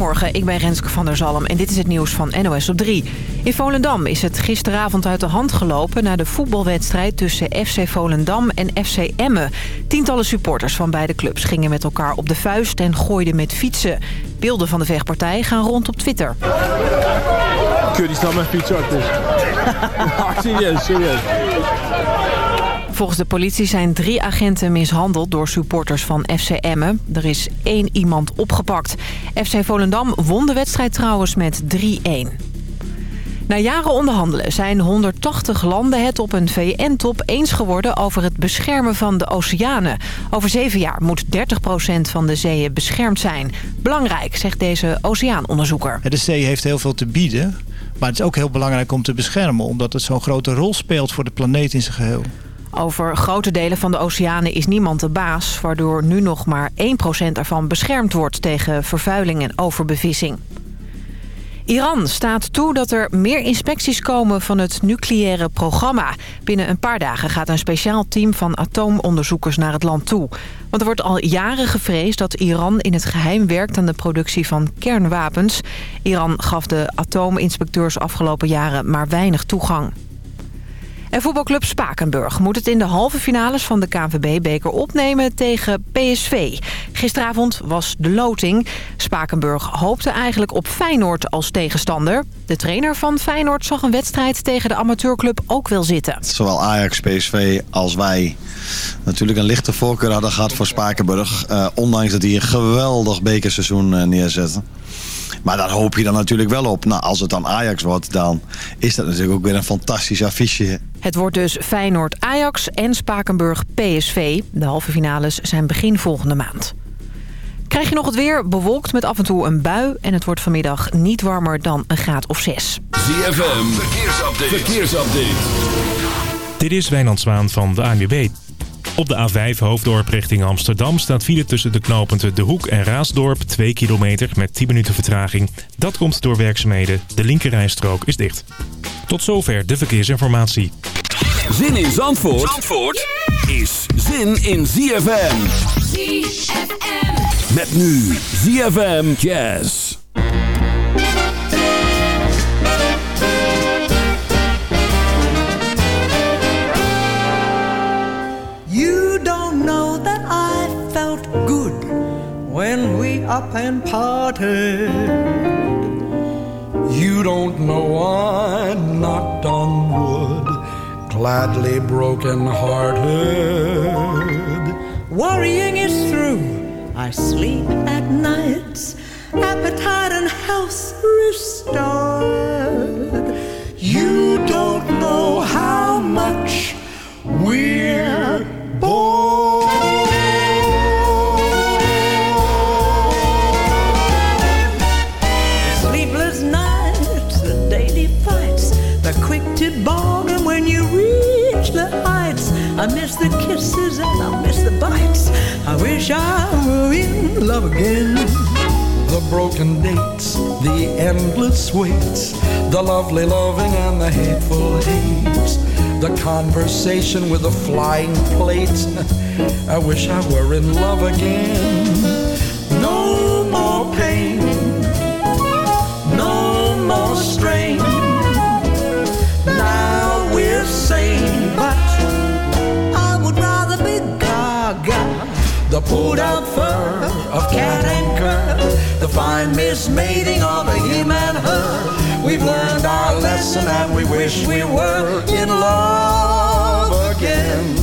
Goedemorgen, ik ben Renske van der Zalm en dit is het nieuws van NOS op 3. In Volendam is het gisteravond uit de hand gelopen... na de voetbalwedstrijd tussen FC Volendam en FC Emmen. Tientallen supporters van beide clubs gingen met elkaar op de vuist... en gooiden met fietsen. Beelden van de vechtpartij gaan rond op Twitter. Kun die snel mijn fiets serieus, serieus. Volgens de politie zijn drie agenten mishandeld door supporters van FC Emmen. Er is één iemand opgepakt. FC Volendam won de wedstrijd trouwens met 3-1. Na jaren onderhandelen zijn 180 landen het op een VN-top eens geworden over het beschermen van de oceanen. Over zeven jaar moet 30% van de zeeën beschermd zijn. Belangrijk, zegt deze oceaanonderzoeker. De zee heeft heel veel te bieden, maar het is ook heel belangrijk om te beschermen... omdat het zo'n grote rol speelt voor de planeet in zijn geheel. Over grote delen van de oceanen is niemand de baas... waardoor nu nog maar 1% ervan beschermd wordt tegen vervuiling en overbevissing. Iran staat toe dat er meer inspecties komen van het nucleaire programma. Binnen een paar dagen gaat een speciaal team van atoomonderzoekers naar het land toe. Want er wordt al jaren gevreesd dat Iran in het geheim werkt aan de productie van kernwapens. Iran gaf de atoominspecteurs afgelopen jaren maar weinig toegang. En voetbalclub Spakenburg moet het in de halve finales van de KNVB-beker opnemen tegen PSV. Gisteravond was de loting. Spakenburg hoopte eigenlijk op Feyenoord als tegenstander. De trainer van Feyenoord zag een wedstrijd tegen de amateurclub ook wel zitten. Zowel Ajax, PSV als wij natuurlijk een lichte voorkeur hadden gehad voor Spakenburg. Uh, ondanks dat die een geweldig bekerseizoen uh, neerzetten. Maar daar hoop je dan natuurlijk wel op. Nou, als het dan Ajax wordt, dan is dat natuurlijk ook weer een fantastisch affiche. Het wordt dus Feyenoord-Ajax en Spakenburg-PSV. De halve finales zijn begin volgende maand. Krijg je nog het weer? Bewolkt met af en toe een bui. En het wordt vanmiddag niet warmer dan een graad of zes. ZFM, verkeersupdate. verkeersupdate. Dit is Wijnand Zwaan van de ANWB. Op de A5 Hoofddorp richting Amsterdam staat file tussen de knooppunten De Hoek en Raasdorp 2 kilometer met 10 minuten vertraging. Dat komt door werkzaamheden. De linkerrijstrook is dicht. Tot zover de verkeersinformatie. Zin in Zandvoort, Zandvoort is zin in ZFM. ZFM. Met nu ZFM Jazz. Up and parted. You don't know I knocked on wood, gladly broken hearted. Worrying is through, I sleep at nights, appetite and health restored. You don't know how much we're born. The kisses and I miss the bites. I wish I were in love again. The broken dates, the endless waits, the lovely loving and the hateful hates, the conversation with the flying plates. I wish I were in love again. The fine mismating of a him and her. We've learned our lesson and we wish we were in love again.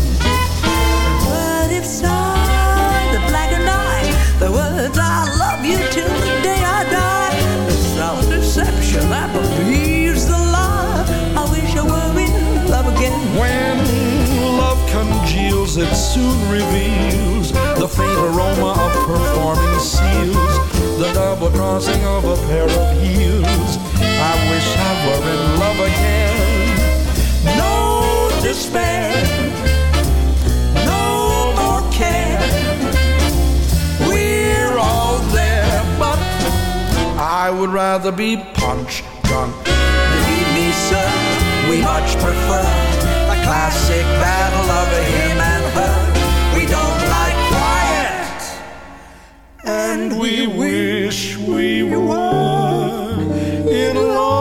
But it's not the black and white, the words I love you till the day I die. It's no deception, I believes the lie. I wish I were in love again. When love congeals, it soon reveals the faint aroma of performing seals, the double crossing of a pair of heels. I wish I were in love again. No despair, no more care. We're all there, but I would rather be punch drunk. Believe me, sir, we much prefer classic battle of him and her. And we wish we were in love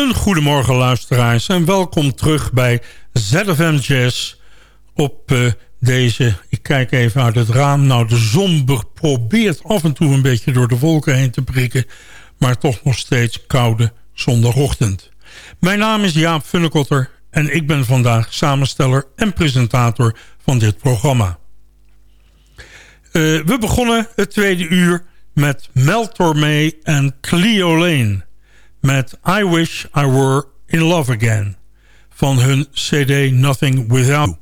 Een goedemorgen luisteraars en welkom terug bij ZFM Jazz op eh, deze, ik kijk even uit het raam, nou de zon be- probeert af en toe een beetje door de wolken heen te prikken, maar toch nog steeds koude zondagochtend. Mijn naam is Jaap Funnekotter en ik ben vandaag samensteller en presentator van dit programma. Eh, we begonnen het tweede uur met Mel Tormé en Cleo Lane met I Wish I Were In Love Again van hun cd Nothing Without.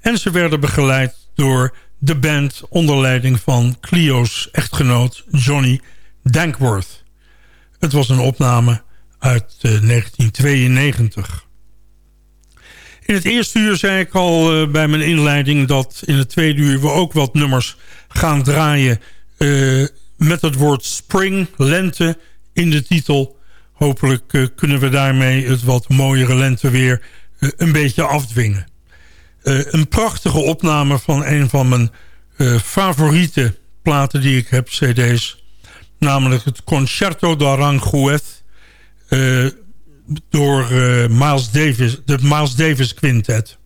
En ze werden begeleid door de band onder leiding van Cleo's echtgenoot Johnny Dankworth. Het was een opname uit eh, 1992. In het eerste uur zei ik al eh, bij mijn inleiding... dat in het tweede uur we ook wat nummers gaan draaien... eh, met het woord spring, lente in de titel. Hopelijk eh, kunnen we daarmee het wat mooiere lenteweer eh, een beetje afdwingen. Eh, een prachtige opname van een van mijn favoriete platen die ik heb, cd's. Namelijk het Concerto d'Aranjuez... door Miles Davis, de Miles Davis Quintet.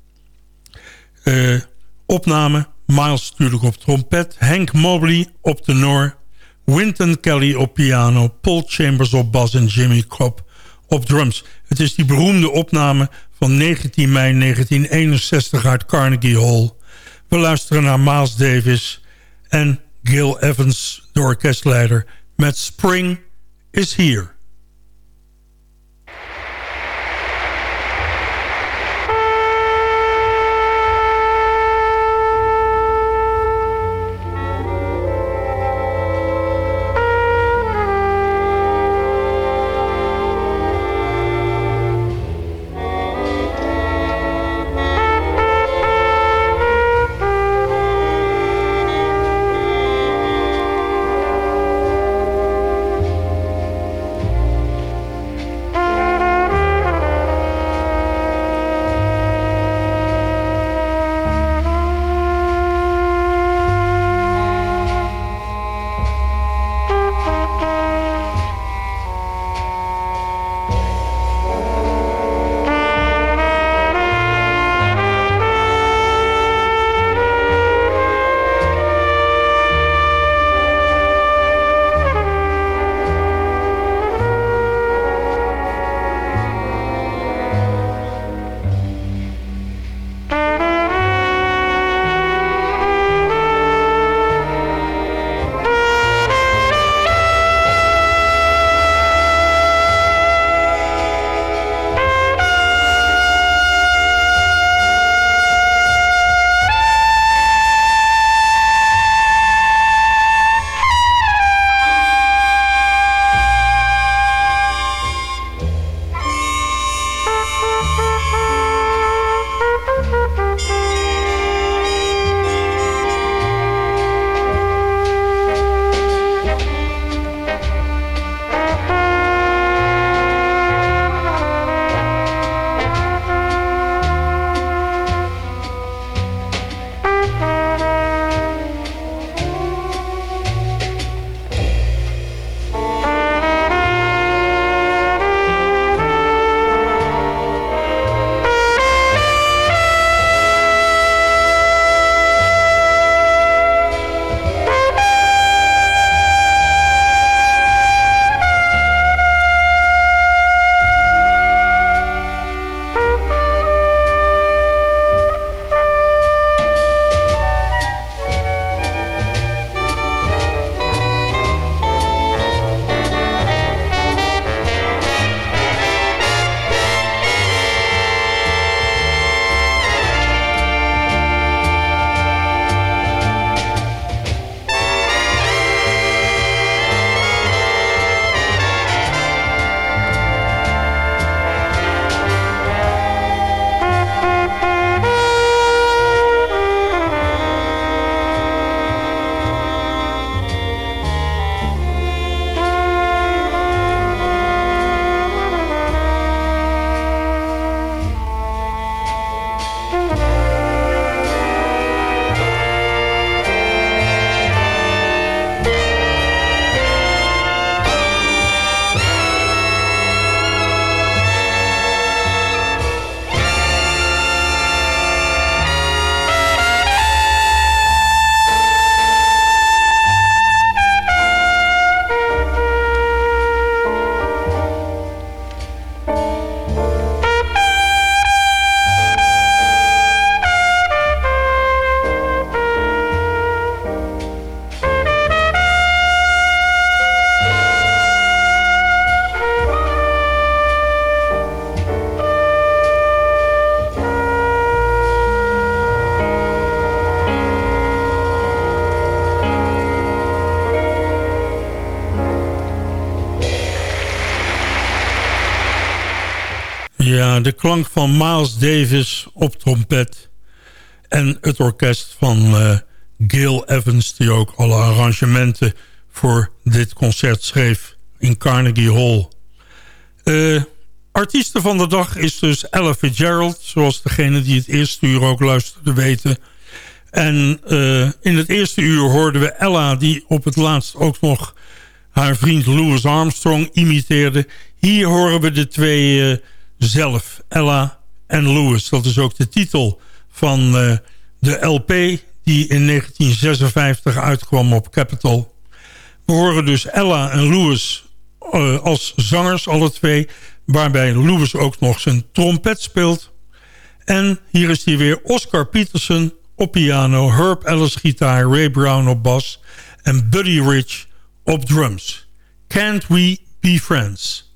Opname, Miles natuurlijk op trompet, Hank Mobley op tenor, Wynton Kelly op piano, Paul Chambers op bas en Jimmy Cobb op drums. Het is die beroemde opname van 19 mei 1961 uit Carnegie Hall. We luisteren naar Miles Davis en Gil Evans, de orkestleider, met Spring is Here. De klank van Miles Davis op trompet. En het orkest van uh, Gil Evans, die ook alle arrangementen voor dit concert schreef in Carnegie Hall. Uh, artiesten van de dag is dus Ella Fitzgerald, zoals degene die het eerste uur ook luisterde weten. En uh, in het eerste uur hoorden we Ella, die op het laatst ook nog haar vriend Louis Armstrong imiteerde. Hier horen we de twee zelf, Ella en Louis. Dat is ook de titel van uh, de LP die in 1956 uitkwam op Capitol. We horen dus Ella en Louis uh, als zangers, alle twee. Waarbij Louis ook nog zijn trompet speelt. En hier is hij weer Oscar Peterson op piano, Herb Ellis gitaar, Ray Brown op bas en Buddy Rich op drums. Can't We Be Friends?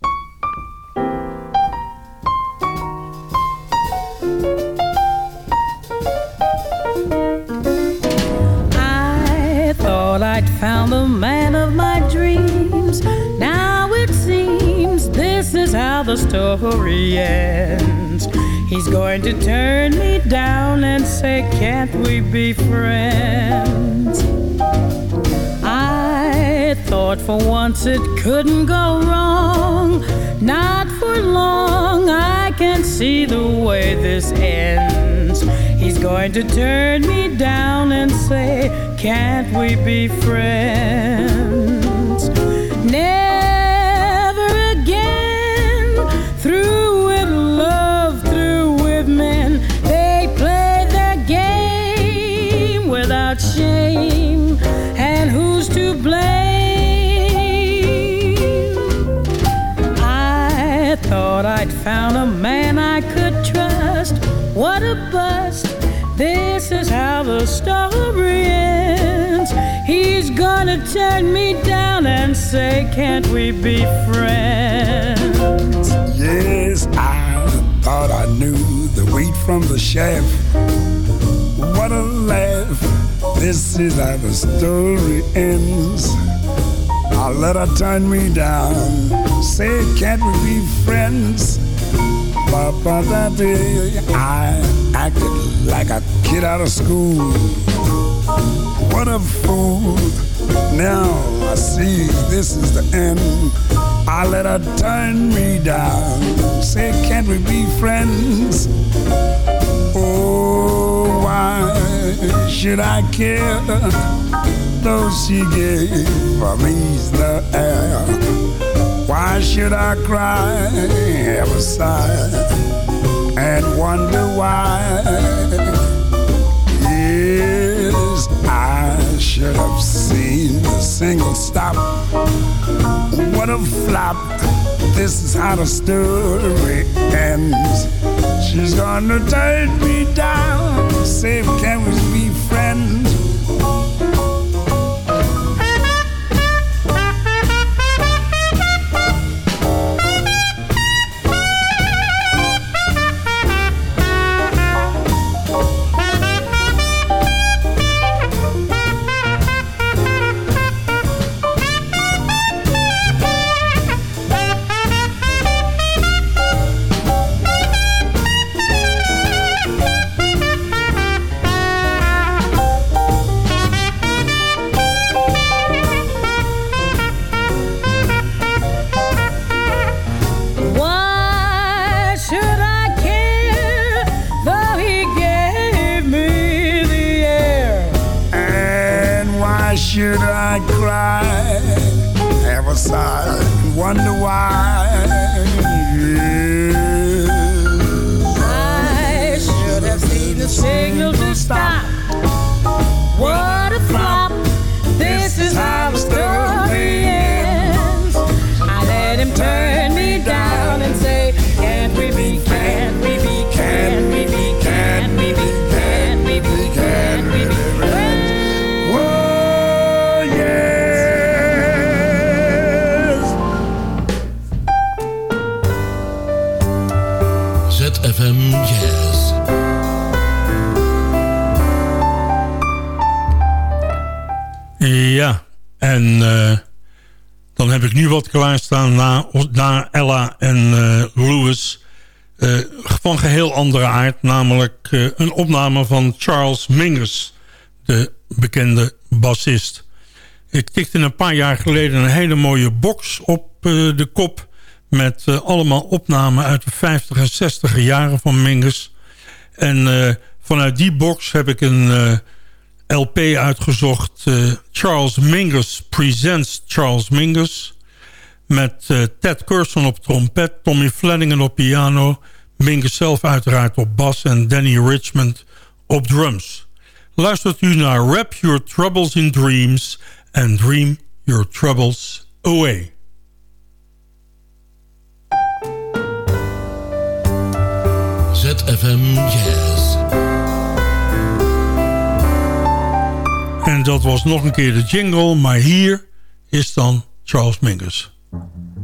Thought I'd found the man of my dreams. Now it seems this is how the story ends. He's going to turn me down and say, Can't we be friends? I thought for once it couldn't go wrong. Not for long, I can see the way this ends. He's going to turn me down and say, Can't we be friends? This is how the story ends. He's gonna turn me down and say, Can't we be friends? Yes, I thought I knew the wheat from the chaff. What a laugh. This is how the story ends. I let her turn me down. Say, can't we be friends? Papa, day I acted like a kid out of school. What a fool. Now I see this is the end. I let her turn me down. Say, can't we be friends? Oh, why should I care? Though she gave me the air. Why should I cry, ever sigh, and wonder why? Should have seen the single stop. What a flop. This is how the story ends. She's gonna turn me down. Say, can we be friends? Wat klaarstaan na, Ella en eh, Louis. eh, van geheel andere aard. Namelijk eh, een opname van Charles Mingus, de bekende bassist. Ik tikte een paar jaar geleden een hele mooie box op de kop... met allemaal opnamen uit de 50 en 60 jaren van Mingus. En vanuit die box heb ik een LP uitgezocht. Charles Mingus Presents Charles Mingus... Met uh, Ted Curson op trompet, Tommy Flanagan op piano... Mingus zelf uiteraard op bas en Danny Richmond op drums. Luistert u naar Wrap Your Troubles in Dreams... and Dream Your Troubles Away. ZFM Jazz. En dat was nog een keer de jingle, maar hier is dan Charles Mingus. Ja,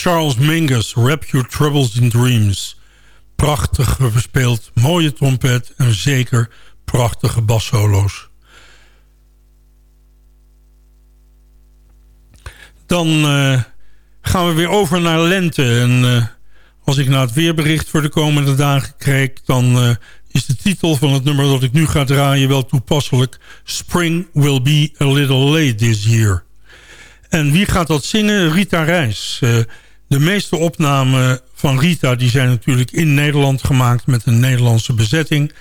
Charles Mingus, Wrap Your Troubles in Dreams. Prachtig gespeeld, mooie trompet en zeker prachtige bassolo's. Dan uh, gaan we weer over naar lente. En uh, Als ik naar het weerbericht voor de komende dagen kijk... dan eh, is de titel van het nummer dat ik nu ga draaien wel toepasselijk. Spring will be a little late this year. En wie gaat dat zingen? Rita Reis. De meeste opnamen van Rita die zijn natuurlijk in Nederland gemaakt... met een Nederlandse bezetting.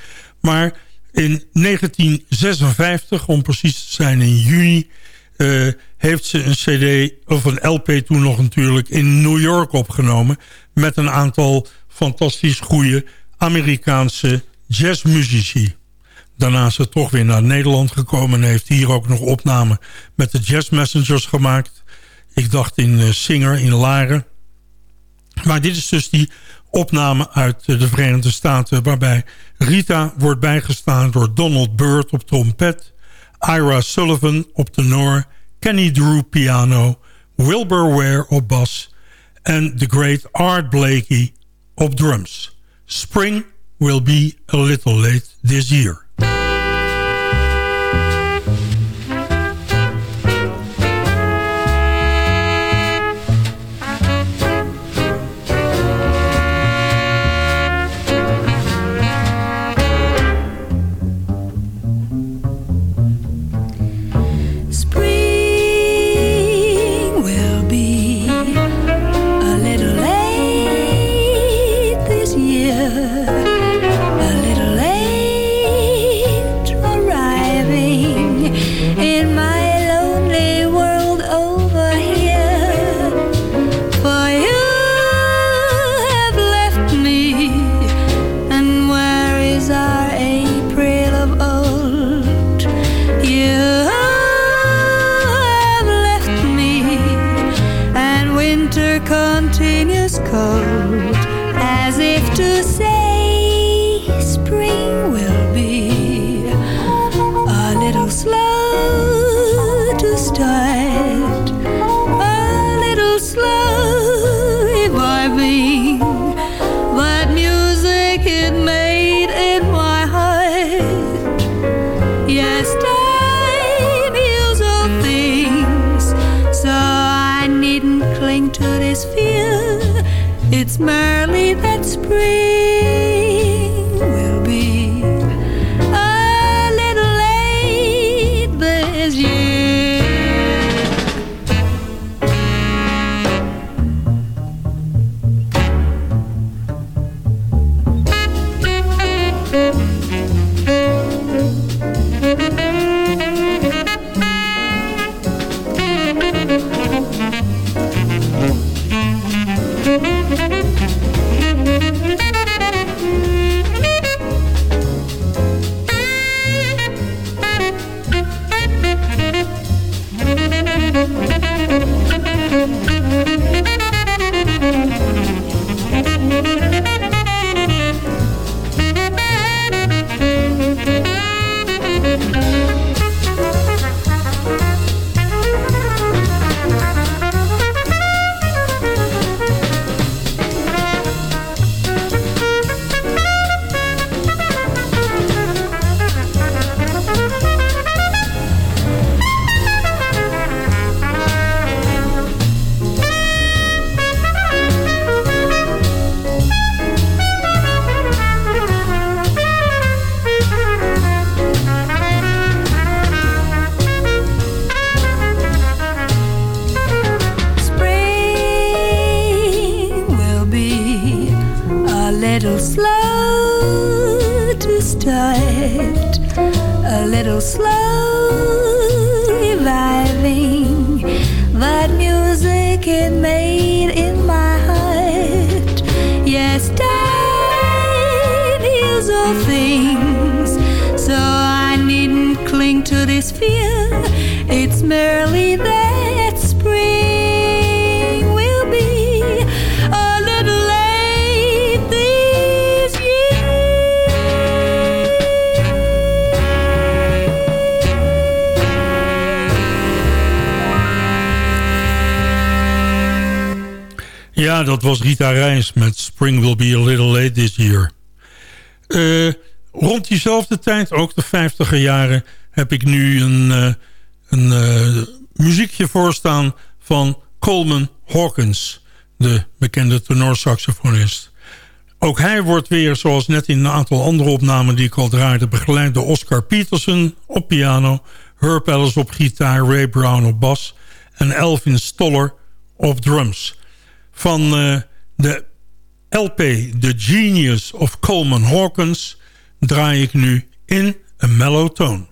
Maar in 1956, om precies te zijn in juni... Uh, heeft ze een cd, of een LP toen nog natuurlijk... in New York opgenomen... met een aantal fantastisch goede Amerikaanse jazzmuzici. Daarna is ze toch weer naar Nederland gekomen... en heeft hier ook nog opnamen met de Jazz Messengers gemaakt. Ik dacht in uh, Singer in Laren. Maar dit is dus die opname uit de Verenigde Staten... waarbij Rita wordt bijgestaan door Donald Byrd op trompet... Ira Sullivan op tenor... Kenny Drew piano... Wilbur Ware op bas... en the great Art Blakey op drums. Spring will be a little late this year. Reis met Spring Will Be A Little Late This Year. Uh, rond diezelfde tijd, ook de 50er jaren... heb ik nu een, uh, een uh, muziekje voorstaan van Coleman Hawkins. de bekende tenorsaxofonist. Ook hij wordt weer, zoals net in een aantal andere opnamen die ik al draaide... begeleid door Oscar Peterson op piano... Herb Ellis op gitaar, Ray Brown op bas... en Elvin Stoller op drums. Van de LP The Genius of Coleman Hawkins... draai ik nu in een mellow tone.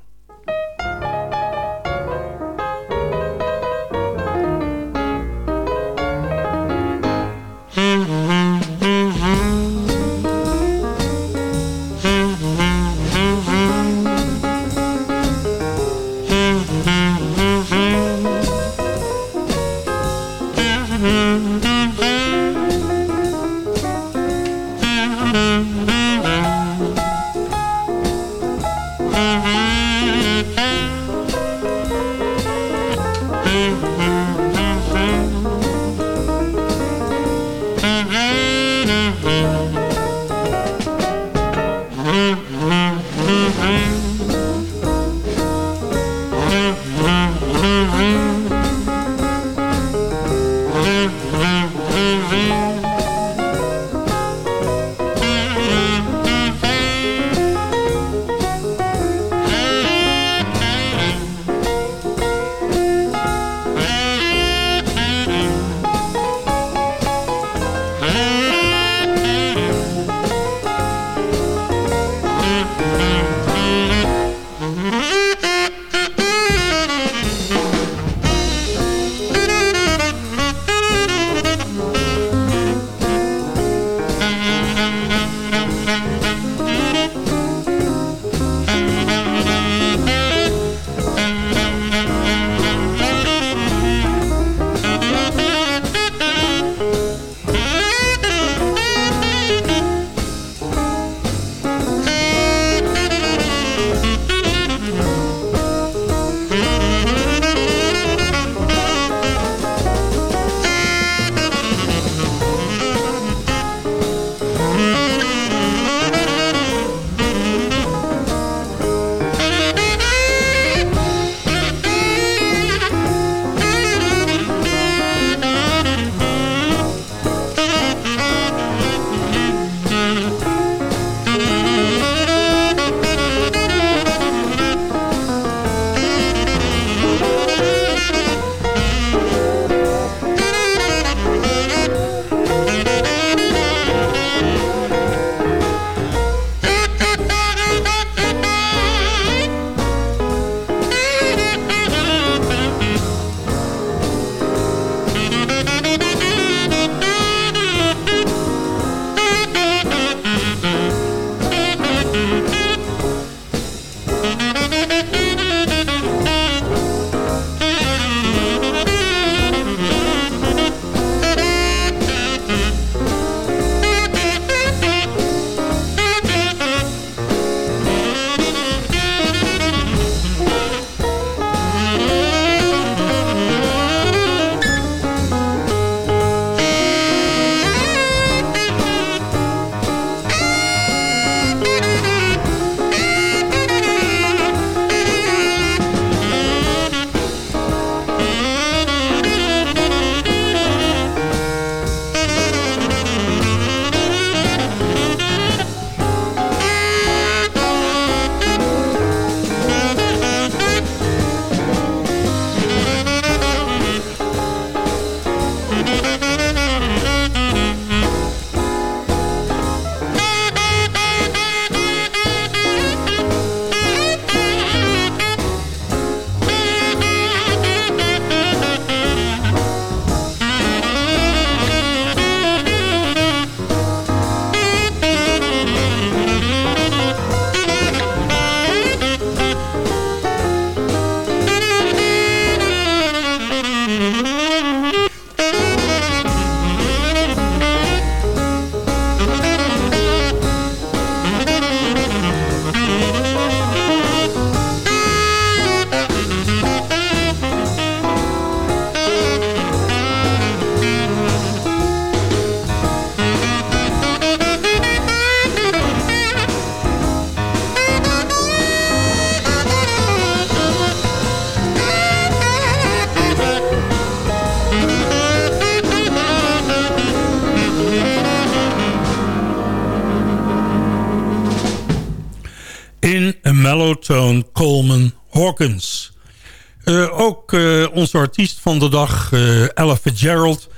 Van de dag, uh, Ella Fitzgerald...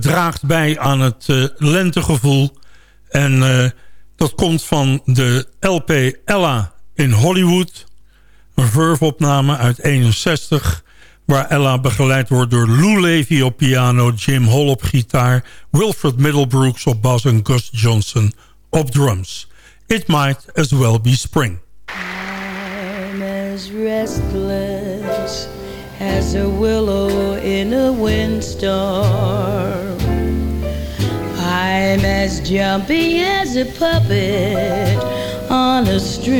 draagt bij aan het lentegevoel. En dat komt van de LP Ella in Hollywood. Een Verve-opname uit 61... waar Ella begeleid wordt door Lou Levy op piano... Jim Hall op gitaar, Wilfred Middlebrooks op bas... en Gus Johnson op drums. It might as well be spring. As a willow in a windstorm. I'm as jumpy as a puppet on a string.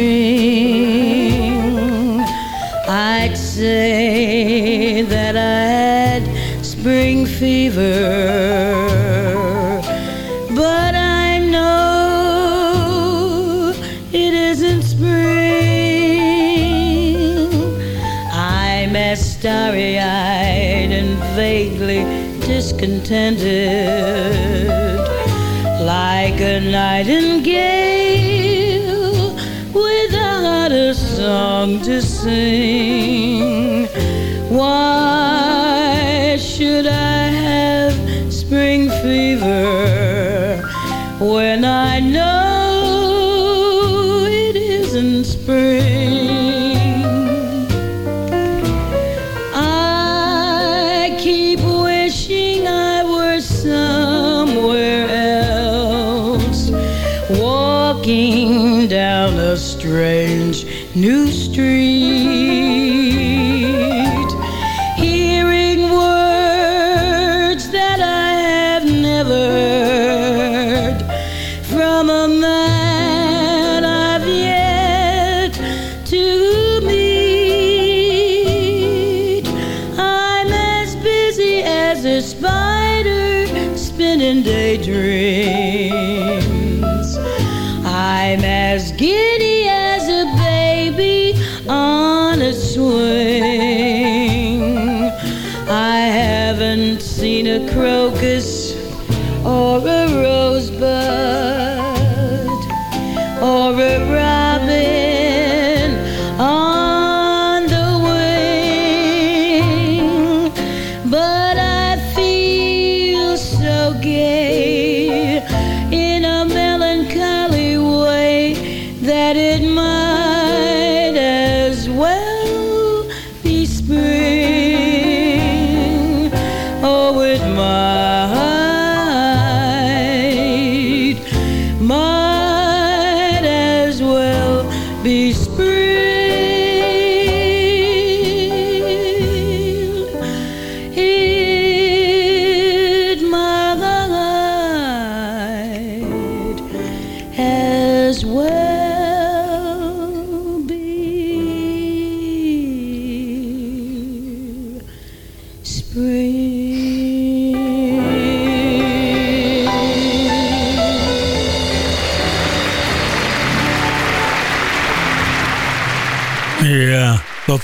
I'd say that I had spring fever, discontented like a nightingale without a song to sing. Why should I have spring fever when Kroger's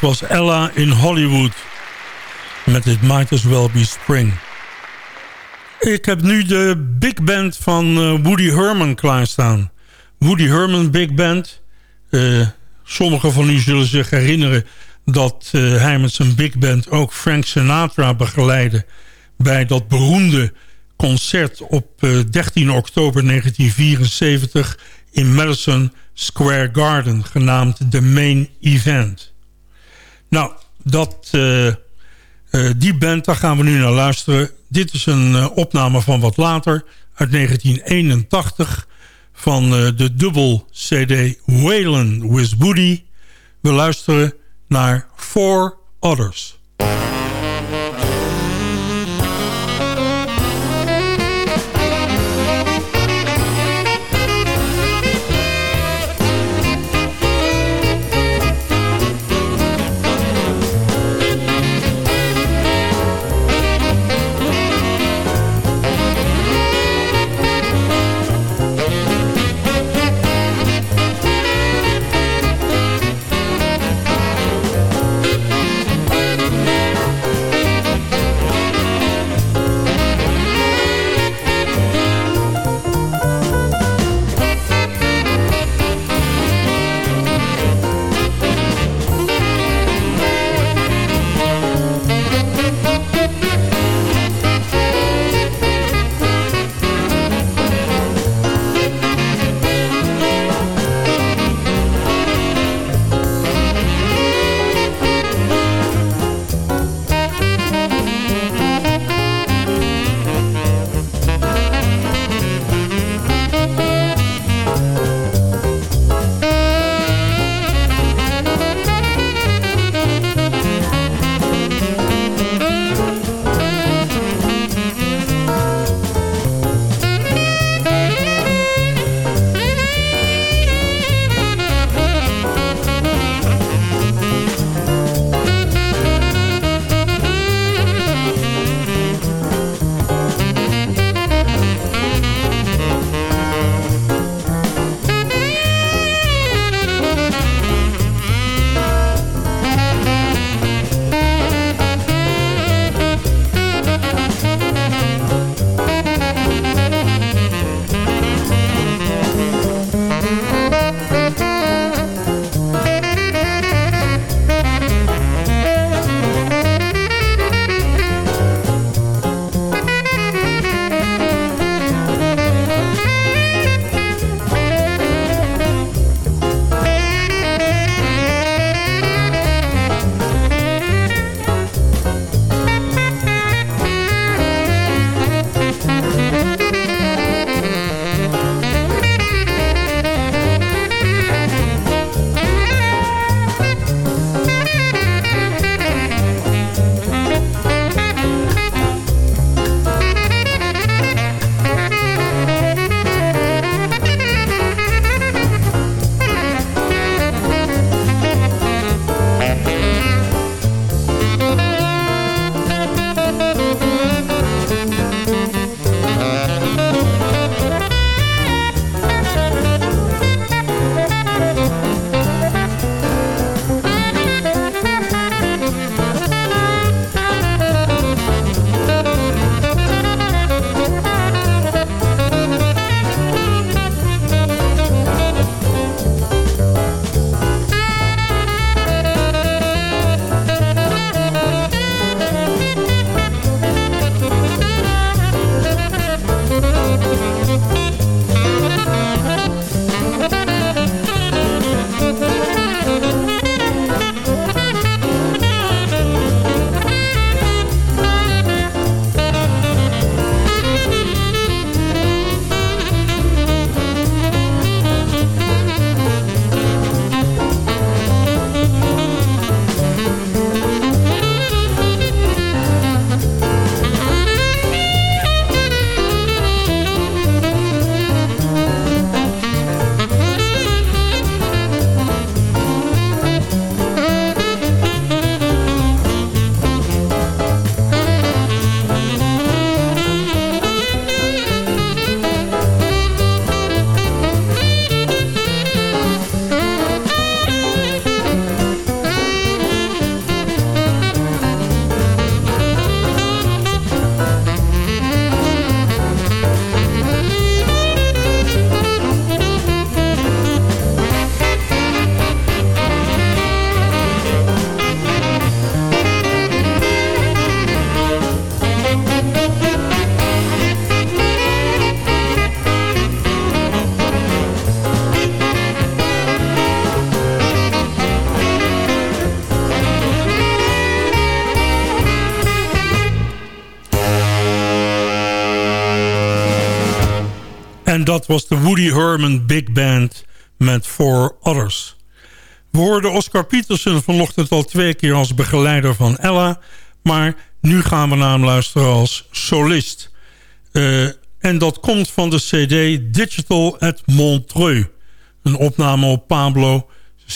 was Ella in Hollywood. Met It Might As Well Be Spring. Ik heb nu de big band van eh, Woody Herman klaarstaan. Woody Herman Big Band. Eh, sommigen van u zullen zich herinneren dat eh, hij met zijn big band ook Frank Sinatra begeleidde... bij dat beroemde concert op 13 oktober 1974 in Madison Square Garden, genaamd The Main Event. Nou, dat, uh, uh, die band, daar gaan we nu naar luisteren. Dit is een uh, opname van wat later, uit 1981... van de dubbel CD Waylon with Woody. We luisteren naar Four Others. Dat was de Woody Herman Big Band met Four Others. We hoorden Oscar Peterson vanochtend al twee keer als begeleider van Ella... maar nu gaan we naar hem luisteren als solist. Uh, en dat komt van de cd Digital at Montreux. Een opname op Pablo 16-7-1979.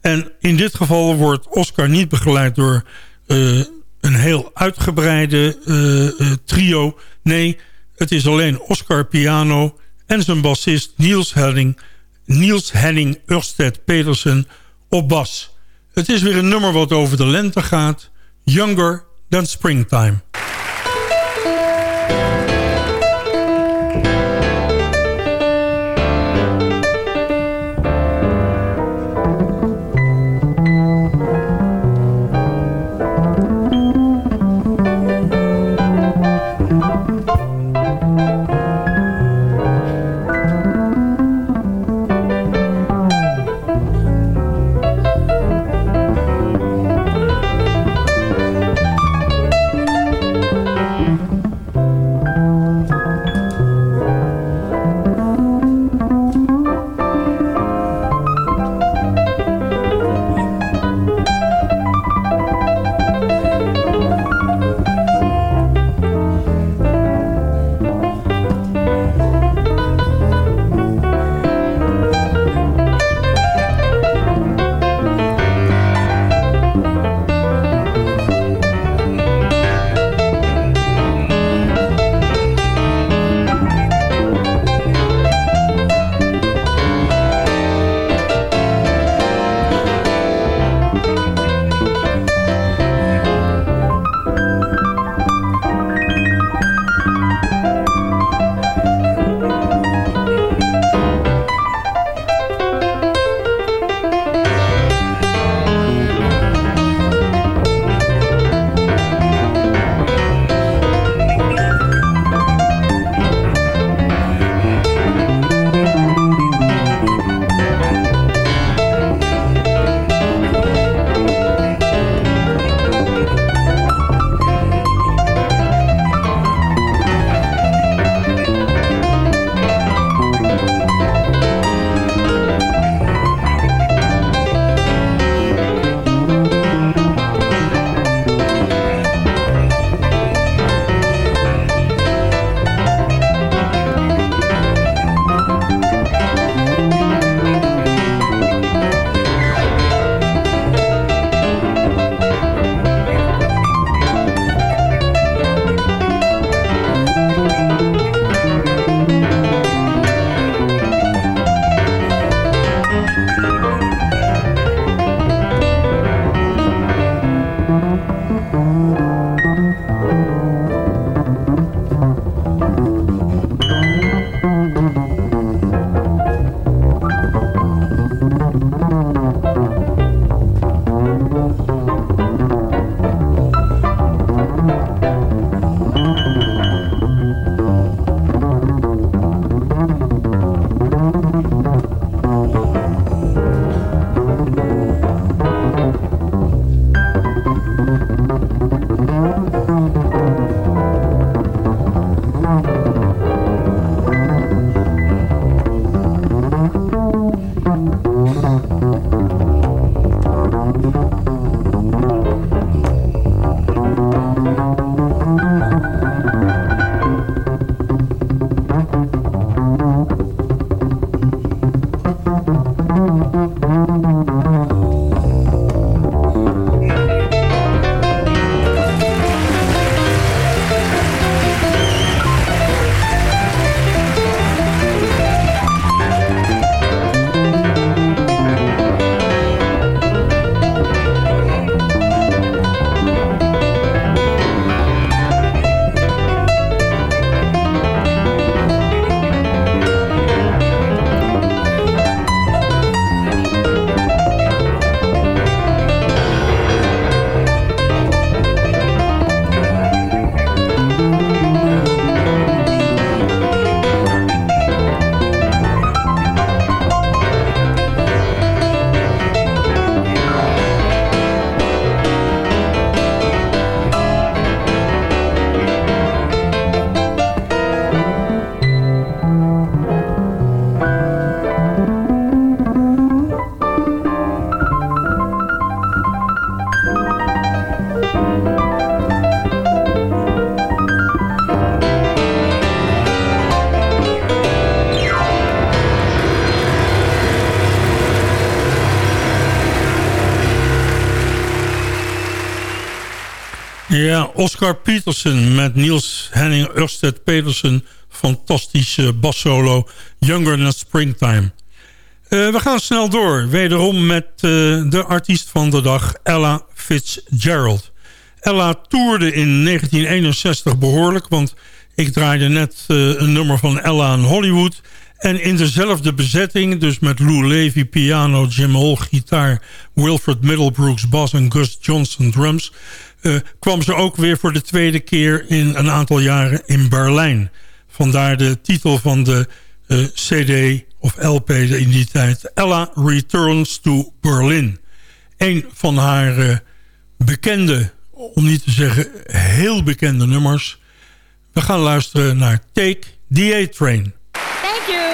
En in dit geval wordt Oscar niet begeleid door uh, een heel uitgebreide uh, trio. Nee, het is alleen Oscar piano en zijn bassist Niels Henning, Niels Henning Ørsted Petersen op bas. Het is weer een nummer wat over de lente gaat. Younger than Springtime. Ja, Oscar Peterson met Niels Henning Ørsted Petersen. Fantastische bassolo. Younger than Springtime. Eh, we gaan snel door. Wederom met eh, de artiest van de dag, Ella Fitzgerald. Ella toerde in 1961 behoorlijk, want ik draaide net eh, een nummer van Ella in Hollywood. En in dezelfde bezetting, dus met Lou Levy piano, Jim Hall gitaar... Wilfred Middlebrooks bas en Gus Johnson drums... kwam ze ook weer voor de tweede keer in een aantal jaren in Berlijn. Vandaar de titel van de cd of LP in die tijd. Ella Returns to Berlin. Een van haar uh, bekende, om niet te zeggen heel bekende nummers. We gaan luisteren naar Take the A-Train. Thank you.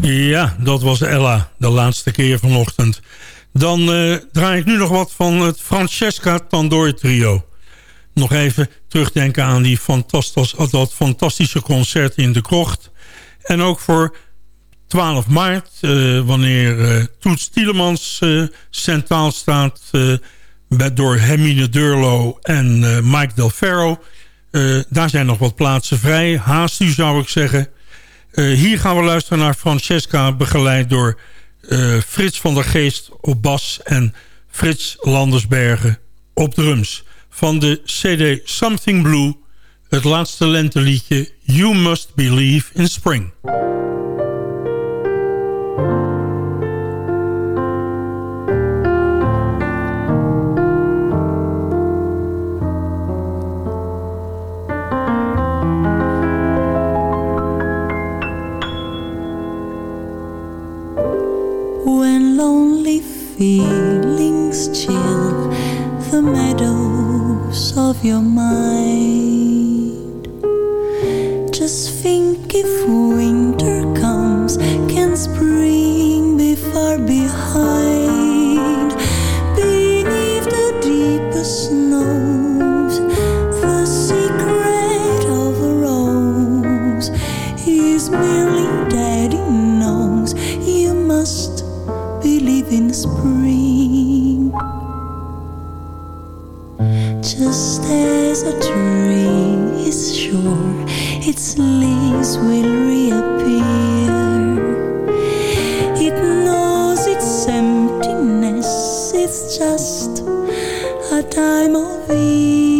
Ja, dat was Ella, de laatste keer vanochtend. Dan eh, draai ik nu nog wat van het Francesca Tandoor trio. Nog even terugdenken aan die fantastisch, dat fantastische concert in de krocht. En ook voor 12 maart, eh, wanneer eh, Toets Tielemans centraal staat... met, door Hermine Durlo en Mike Del Ferro. Daar zijn nog wat plaatsen vrij. Haast u zou ik zeggen. Eh, hier gaan we luisteren naar Francesca, begeleid door Frits van der Geest op bas en Frits Landersbergen op drums. Van de CD Something Blue, het laatste lenteliedje You Must Believe in Spring. Feelings chill the meadows of your mind, just think if winter comes, can spring in spring. Just as a tree is sure its leaves will reappear, it knows its emptiness is just a time of year.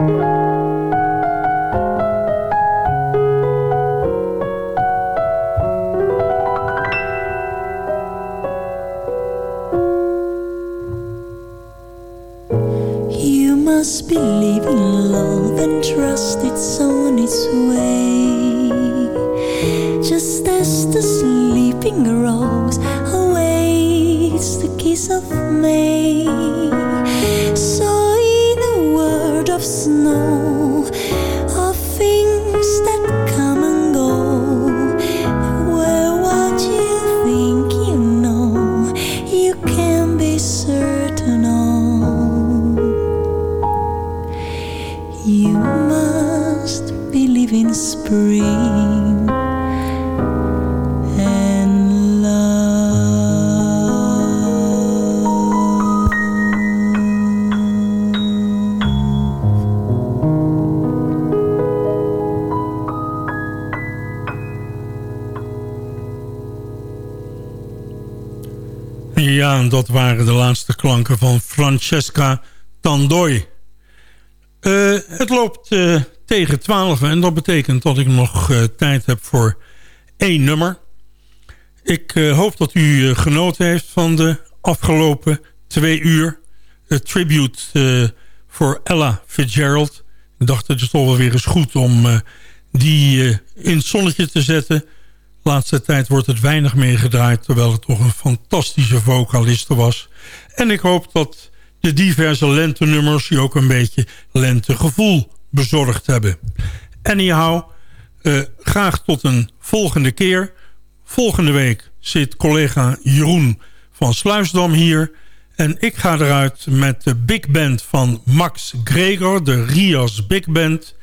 You Francesca Tandoi. Eh, het loopt eh, tegen 12 en dat betekent dat ik nog eh, tijd heb voor één nummer. Ik hoop dat u genoten heeft van de afgelopen twee uur. Het tribute voor Ella Fitzgerald. Ik dacht het is toch wel weer eens goed om die in het zonnetje te zetten. De laatste tijd wordt het weinig meer gedraaid... terwijl het toch een fantastische vocaliste was. En ik hoop dat de diverse lentenummers... je ook een beetje lentegevoel bezorgd hebben. Anyhow, uh, graag tot een volgende keer. Volgende week zit collega Jeroen van Sluisdam hier... En ik ga eruit met de big band van Max Gregor, de Rias Big Band...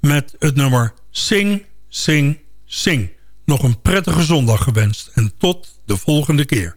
met het nummer Sing, Sing, Sing. Nog een prettige zondag gewenst en tot de volgende keer.